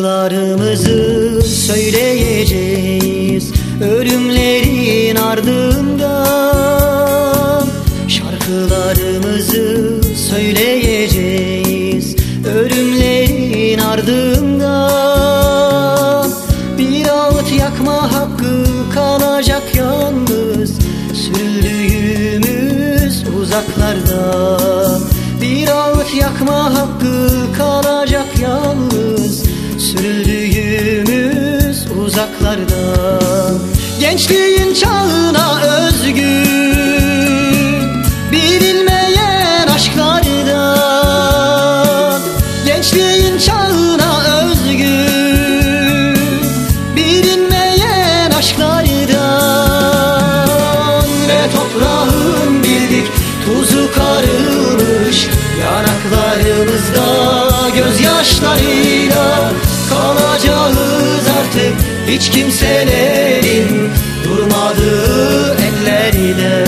Şarkılarımızı söyleyeceğiz Ölümlerin ardından Şarkılarımızı söyleyeceğiz Ölümlerin ardından Bir ağıt yakma hakkı kalacak yalnız Sürüldüğümüz uzaklarda Bir ağıt yakma hakkı kalacak yalnız Sürüldüğümüz uzaklarda Gençliğin hiç kimselerin Durmadığı ellerde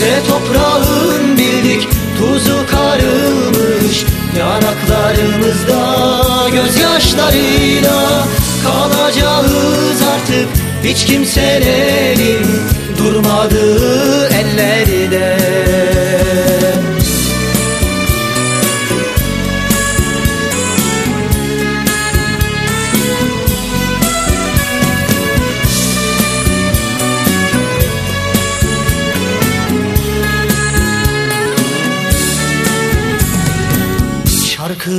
Ve toprağın bildik tuzu karılmış Yanaklarımızda gözyaşlarıyla Kalacağız artık. Hiç kimselerin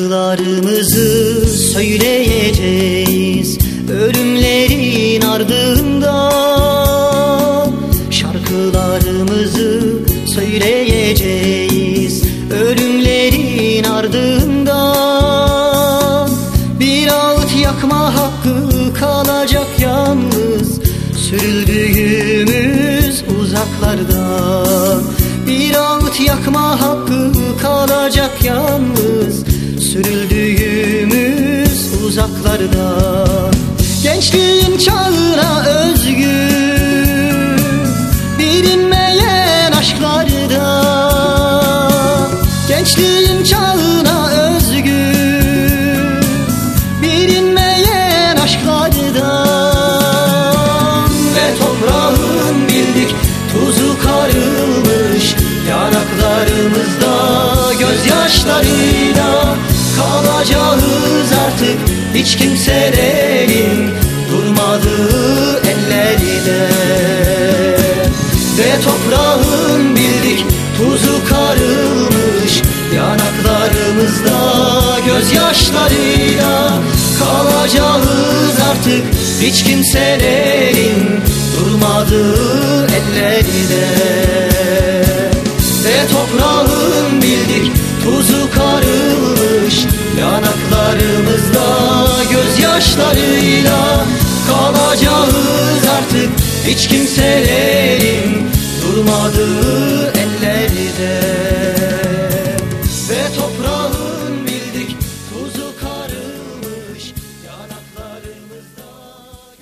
Şarkılarımızı söyleyeceğiz Ölümlerin ardından Şarkılarımızı söyleyeceğiz Ölümlerin ardından Bir ağıt yakma hakkı kalacak yalnız Sürüldüğümüz uzaklardan Bir ağıt yakma hakkı kalacak yalnız Sürüldüğümüz uzaklarda Gençliğin çağına özgü hiç kimselerin Durmadığı ellerde Ve toprağın bildik tuzu karılmış Yanaklarımızda gözyaşlarıyla Kalacağız artık. Hiç kimselerin Durmadığı ellerde Ve toprağın bildik tuzu karılmış Yanaklarımızda gözyaşlarıyla Kalacağız artık hiç kimselerin Durmadığı